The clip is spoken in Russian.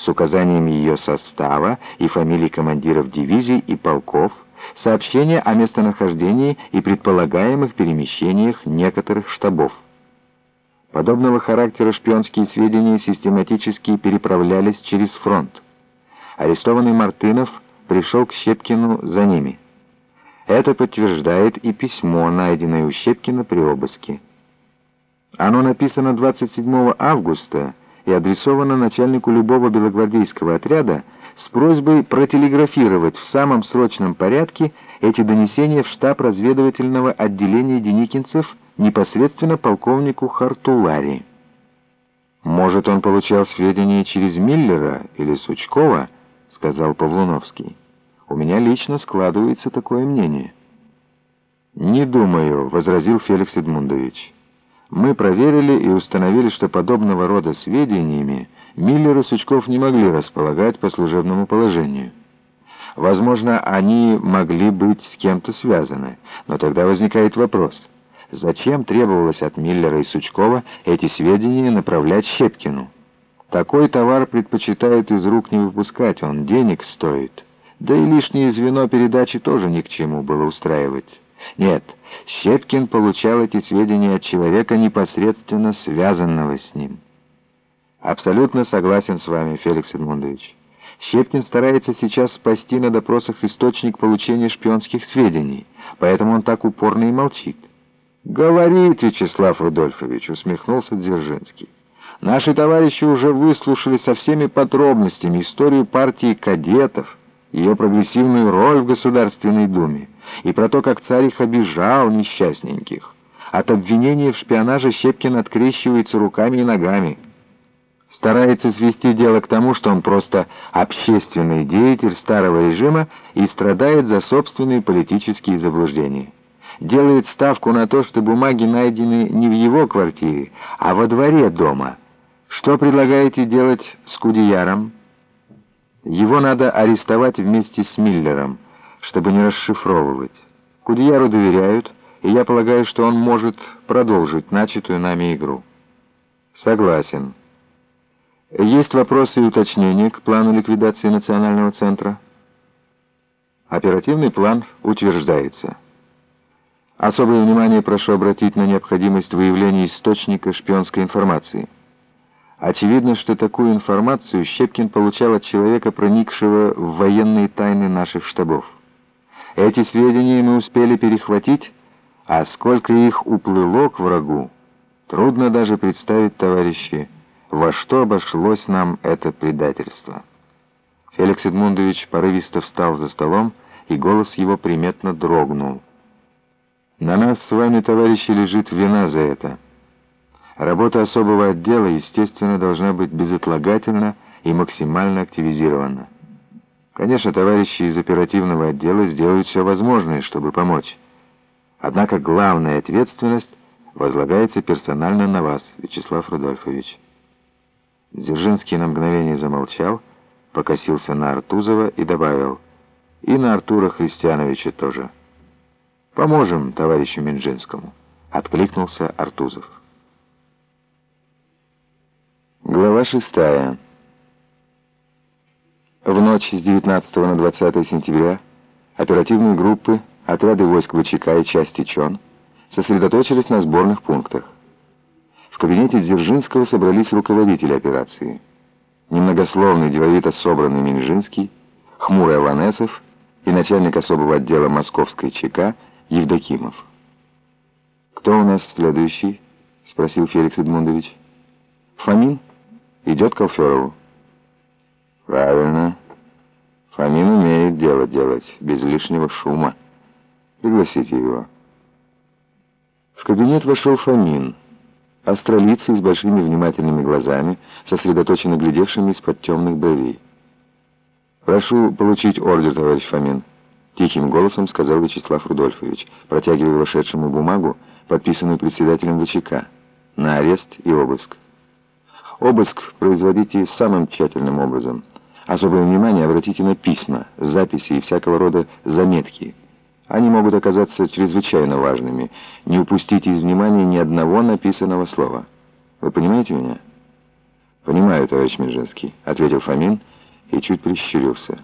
с указаниями ее состава и фамилий командиров дивизий и полков, сообщение о местонахождении и предполагаемых перемещениях некоторых штабов. Подобного характера шпионские сведения систематически переправлялись через фронт. Арестованный Мартынов пришел к Щепкину за ними. Это подтверждает и письмо, найденное у Щепкина при обыске. Оно написано 27 августа и адресовано начальнику любого белогвардейского отряда с просьбой протелеграфировать в самом срочном порядке эти донесения в штаб разведывательного отделения деникинцев непосредственно полковнику Хартулари. «Может, он получал сведения через Миллера или Сучкова?» — сказал Павлуновский. «У меня лично складывается такое мнение». «Не думаю», — возразил Феликс Эдмундович. Мы проверили и установили, что подобного рода сведениями Миллер и Сучков не могли располагать по служебному положению. Возможно, они могли быть с кем-то связаны, но тогда возникает вопрос, зачем требовалось от Миллера и Сучкова эти сведения направлять Щепкину? Такой товар предпочитают из рук не выпускать, он денег стоит. Да и лишнее звено передачи тоже ни к чему было устраивать. Нет, Щепкин получал эти сведения от человека, непосредственно связанного с ним. Абсолютно согласен с вами, Феликс Эдмундович. Щепкин старается сейчас спасти на допросах источник получения шпионских сведений, поэтому он так упорно и молчит. «Говорит, Вячеслав Рудольфович», — усмехнулся Дзержинский. «Наши товарищи уже выслушали со всеми подробностями историю партии кадетов, ее прогрессивную роль в Государственной Думе и про то, как царь их обижал несчастненьких. От обвинения в шпионаже Щепкин открещивается руками и ногами. Старается свести дело к тому, что он просто общественный деятель старого режима и страдает за собственные политические заблуждения. Делает ставку на то, что бумаги найдены не в его квартире, а во дворе дома. Что предлагаете делать с Кудеяром? Его надо арестовать вместе с Миллером, чтобы не расшифровывать. Кудеяру доверяют, и я полагаю, что он может продолжить начатую нами игру. Согласен. Есть вопросы и уточнения к плану ликвидации Национального центра? Оперативный план утверждается. Особое внимание прошу обратить на необходимость выявления источника шпионской информации. Очевидно, что такую информацию Щепкин получал от человека, проникшего в военные тайны наших штабов. Эти сведения мы успели перехватить, а сколько их уплыло к врагу, трудно даже представить, товарищи, во что обошлось нам это предательство. Феликс Эдмундович порывисто встал за столом, и голос его приметно дрогнул. «На нас с вами, товарищи, лежит вина за это». Работа особого отдела, естественно, должна быть безотлагательна и максимально активизирована. Конечно, товарищи из оперативного отдела сделают все возможное, чтобы помочь. Однако главная ответственность возлагается персонально на вас, Вячеслав Рудольфович. Дзержинский на мгновение замолчал, покосился на Артузова и добавил, и на Артура Христиановича тоже. «Поможем товарищу Минжинскому», — откликнулся Артузов. Глава шестая. В ночь с 19 на 20 сентября оперативные группы, отряды войск ВЧК и части ЧОН сосредоточились на сборных пунктах. В кабинете Дзержинского собрались руководители операции. Немногословный, деловито собранный Минжинский, хмурый Аванесов и начальник особого отдела Московской ЧК Евдокимов. «Кто у нас следующий?» — спросил Феликс Эдмундович. «Фомин?» Идет к Алферову. Правильно. Фомин умеет дело делать, без лишнего шума. Пригласите его. В кабинет вошел Фомин, астролицый с большими внимательными глазами, сосредоточенно глядевшими из-под темных бровей. «Прошу получить ордер, товарищ Фомин», — тихим голосом сказал Вячеслав Рудольфович, протягивая вошедшему бумагу, подписанную председателем ВЧК, на арест и обыск. Обыск производите самым тщательным образом. Особое внимание обратите на письма, записи и всякого рода заметки. Они могут оказаться чрезвычайно важными. Не упустите из внимания ни одного написанного слова. Вы понимаете меня? «Понимаю, товарищ Минжинский», — ответил Фомин и чуть прищурился.